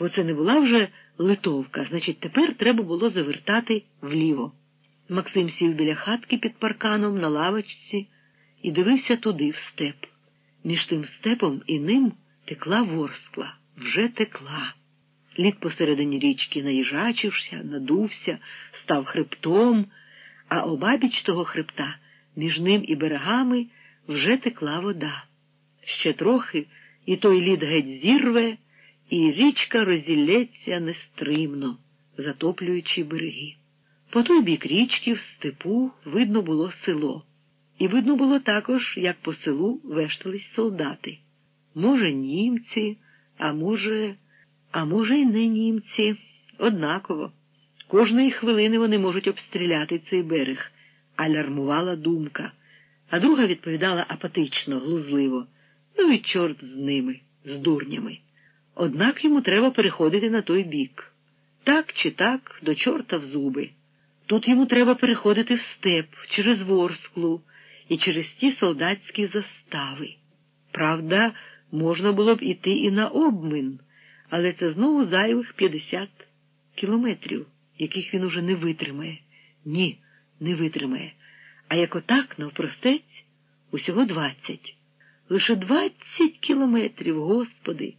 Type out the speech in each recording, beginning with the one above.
бо це не була вже литовка, значить, тепер треба було завертати вліво. Максим сів біля хатки під парканом на лавочці і дивився туди, в степ. Між тим степом і ним текла ворскла, вже текла. Лід посередині річки наїжачився, надувся, став хребтом, а обабіч того хребта між ним і берегами вже текла вода. Ще трохи і той лід геть зірве, і річка розілється нестримно, затоплюючи береги. По той бік річки в степу видно було село, і видно було також, як по селу вештались солдати. Може, німці, а може, а може, й не німці. Однаково. Кожної хвилини вони можуть обстріляти цей берег, алярмувала думка, а друга відповідала апатично, глузливо. Ну і чорт з ними, з дурнями. Однак йому треба переходити на той бік. Так чи так, до чорта в зуби. Тут йому треба переходити в степ через Ворсклу і через ті солдатські застави. Правда, можна було б іти і на обмин, але це знову зайвих 50 кілометрів, яких він уже не витримає. Ні, не витримає. А як отак, навпростець, усього двадцять. Лише двадцять кілометрів, господи.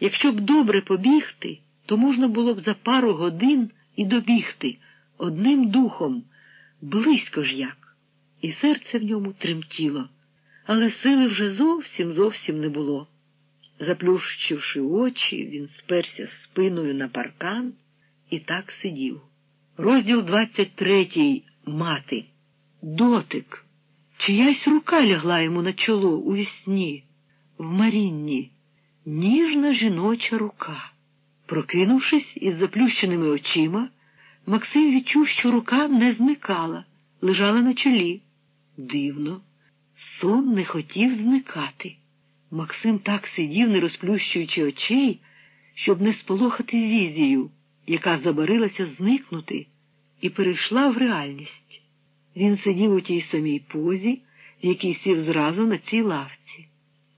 Якщо б добре побігти, то можна було б за пару годин і добігти одним духом, близько ж як, і серце в ньому тремтіло, але сили вже зовсім зовсім не було. Заплющивши очі, він сперся спиною на паркан і так сидів. Розділ двадцять третій мати. Дотик. Чиясь рука лягла йому на чоло у вісні, в марінні, ніжна жіноча рука. Прокинувшись із заплющеними очима, Максим відчув, що рука не зникала, лежала на чолі. Дивно, сон не хотів зникати. Максим так сидів, не розплющуючи очей, щоб не сполохати візію, яка забарилася зникнути, і перейшла в реальність. Він сидів у тій самій позі, в якій сів зразу на цій лавці.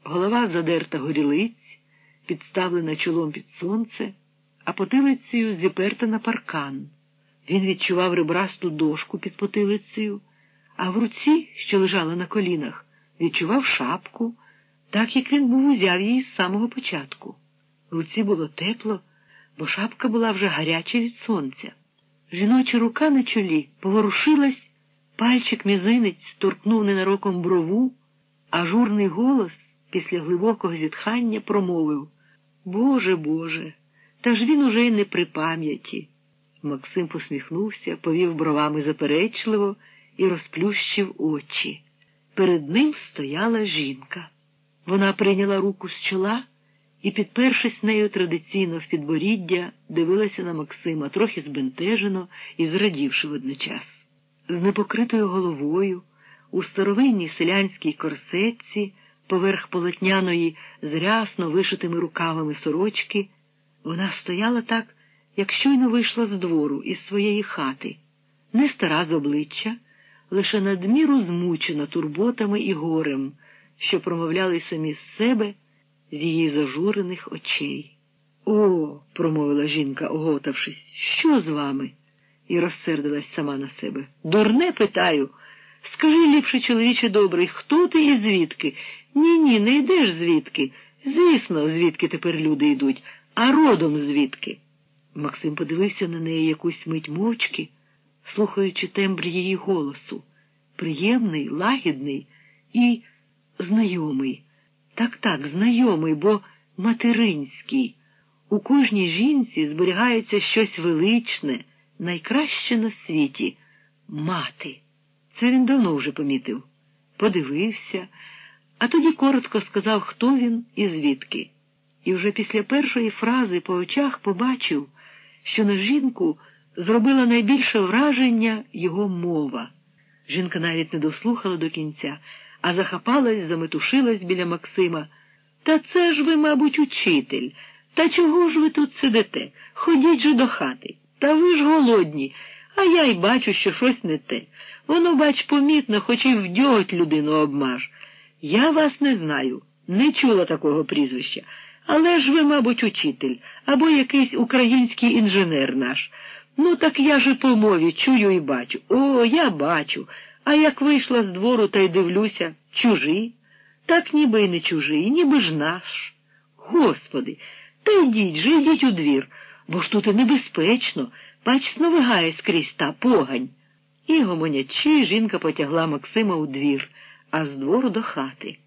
Голова задерта горілиць, підставлена чолом під сонце, а потилицею зіперта на паркан. Він відчував ребрасту дошку під потилицею, а в руці, що лежала на колінах, відчував шапку, так як він був узяв її з самого початку. В руці було тепло, бо шапка була вже гаряча від сонця. Жіноча рука на чолі поворушилась, пальчик мізинець торкнув ненароком брову, а журний голос після глибокого зітхання промовив Боже Боже, та ж він уже й не при пам'яті. Максим посміхнувся, повів бровами заперечливо і розплющив очі. Перед ним стояла жінка. Вона прийняла руку з чола і, підпершись нею традиційно в підборіддя, дивилася на Максима, трохи збентежено і зрадівши водночас. З непокритою головою, у старовинній селянській корсетці, поверх полотняної з рясно вишитими рукавами сорочки, вона стояла так як щойно вийшла з двору із своєї хати, не стара з обличчя, лише надміру змучена турботами і горем, що промовляли самі з себе з її зажурених очей. О, промовила жінка, оготавшись, що з вами? і розсердилась сама на себе. Дурне питаю. Скажи ліпше, чоловіче добрий, хто ти і звідки? Ні, ні, не йдеш звідки. Звісно, звідки тепер люди йдуть, а родом звідки? Максим подивився на неї якусь мить мовчки, слухаючи тембр її голосу, приємний, лагідний і знайомий. Так, так, знайомий, бо материнський. У кожній жінці зберігається щось величне, найкраще на світі мати. Це він давно вже помітив. Подивився, а тоді коротко сказав, хто він і звідки. І вже після першої фрази по очах побачив що на жінку зробила найбільше враження його мова. Жінка навіть не дослухала до кінця, а захапалась, заметушилась біля Максима. Та це ж ви, мабуть, учитель. Та чого ж ви тут сидите? Ходіть же до хати. Та ви ж голодні, а я й бачу, що щось не те. Воно, бач, помітно, хоч і вдьоготь людину обмаж. Я вас не знаю, не чула такого прізвища. Але ж ви, мабуть, учитель або якийсь український інженер наш. Ну, так я ж по мові чую і бачу. О, я бачу. А як вийшла з двору та й дивлюся, чужий, так ніби й не чужий, ніби ж наш. Господи, та йдіть же, йдіть у двір, бо ж тут і небезпечно, бач, сновигає скрізь та погань. І, гомонячи, жінка потягла Максима у двір, а з двору до хати.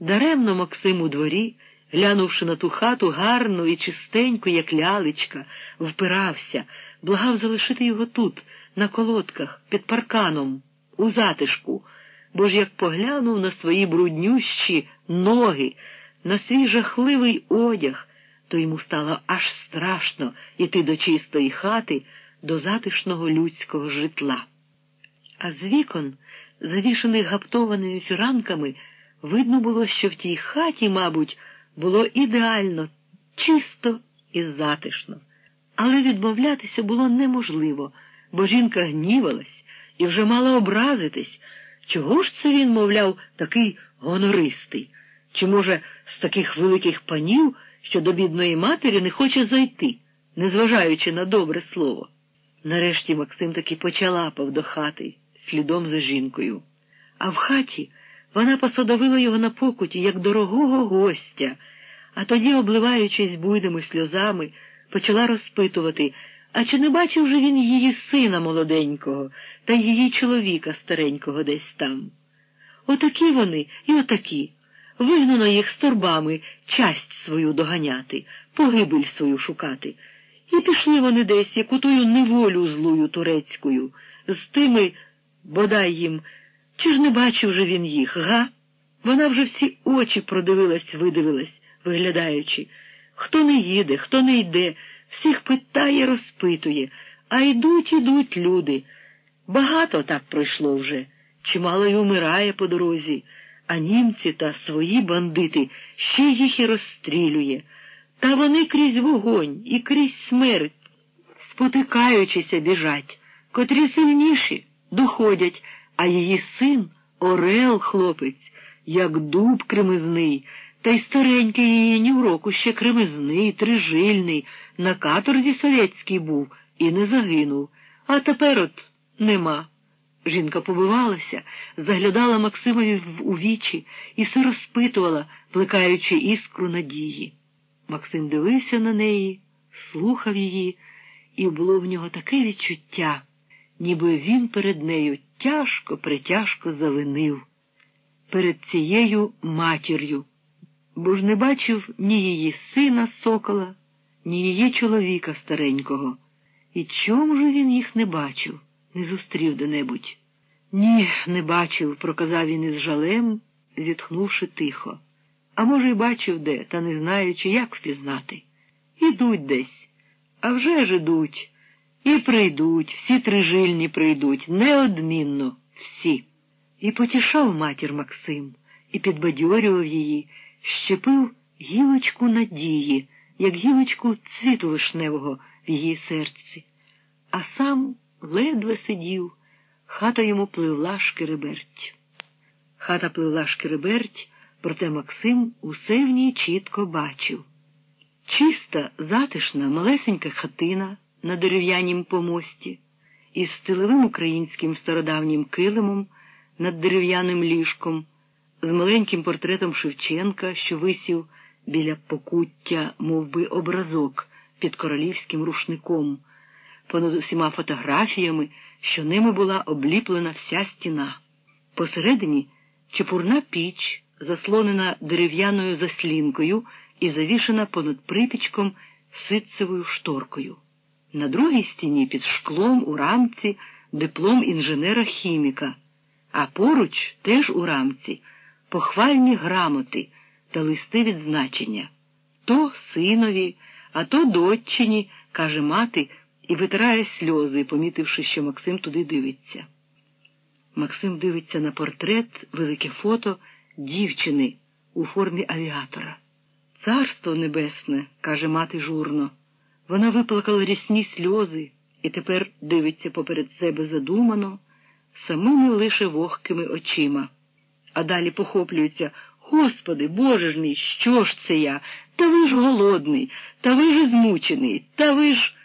Даремно Максим у дворі, глянувши на ту хату гарну і чистеньку, як лялечка, впирався, благав залишити його тут, на колодках, під парканом, у затишку, бо ж як поглянув на свої бруднющі ноги, на свій жахливий одяг, то йому стало аж страшно йти до чистої хати, до затишного людського житла. А з вікон, завішаних гаптованими фіранками, видно було, що в тій хаті, мабуть, було ідеально, чисто і затишно. Але відмовлятися було неможливо, бо жінка гнівалась і вже мала образитись. Чого ж це він, мовляв, такий гонористий? Чи, може, з таких великих панів, що до бідної матері не хоче зайти, незважаючи на добре слово? Нарешті Максим таки почалапав до хати слідом за жінкою. А в хаті вона посадовила його на покуті, як дорогого гостя, а тоді, обливаючись буйними сльозами, почала розпитувати, а чи не бачив же він її сина молоденького та її чоловіка старенького десь там? Отакі вони і отакі. Вигнано їх з торбами часть свою доганяти, погибель свою шукати. І пішли вони десь, яку тую неволю злую турецькою, з тими, бодай їм, чи ж не бачив же він їх, га? Вона вже всі очі продивилась, видивилась, виглядаючи. Хто не їде, хто не йде, всіх питає, розпитує, а йдуть, ідуть люди. Багато так пройшло вже, чимало й умирає по дорозі, а німці та свої бандити ще їх і розстрілює. Та вони крізь вогонь і крізь смерть, спотикаючися, біжать, котрі сильніші доходять, а її син орел хлопець, як дуб кремезний, та й старенький її ні в року ще кремезний, трижильний, на каторзі совєтський був і не загинув. А тепер от нема. Жінка побивалася, заглядала Максимові у вічі і все розпитувала, плекаючи іскру надії. Максим дивився на неї, слухав її, і було в нього таке відчуття, ніби він перед нею тяжко притяжко завинив, перед цією матір'ю, бо ж не бачив ні її сина сокола, ні її чоловіка старенького. І чому ж він їх не бачив, не зустрів де-небудь? Ні, не бачив, проказав він із жалем, зітхнувши тихо. А може, й бачив де, та не знаючи, як впізнати. Ідуть десь, а вже ж ідуть, і прийдуть, всі трижильні прийдуть, неодмінно всі. І потішав матір Максим, і підбадьорював її, щепив гілочку надії, як гілочку цвіту вишневого в її серці, а сам ледве сидів, хата йому пливла шкереберть. Хата пливла шкереберть, проте Максим усе в ній чітко бачив. Чиста, затишна, малесенька хатина на дерев'янім помості, із стилевим українським стародавнім килимом над дерев'яним ліжком, з маленьким портретом Шевченка, що висів біля покуття, мов би, образок під королівським рушником, понад усіма фотографіями, що ними була обліплена вся стіна. Посередині чепурна піч, заслонена дерев'яною заслінкою і завішена понад припічком ситцевою шторкою. На другій стіні під шклом у рамці диплом інженера-хіміка, а поруч теж у рамці похвальні грамоти та листи відзначення. То синові, а то доччині, каже мати, і витирає сльози, помітивши, що Максим туди дивиться. Максим дивиться на портрет, велике фото дівчини у формі авіатора. Царство небесне, каже мати журно. Вона виплакала рясні сльози і тепер дивиться поперед себе задумано, самими лише вогкими очима. А далі похоплюється Господи, Боже ж мій, що ж це я? Та ви ж голодний, та ви ж змучений, та ви ж.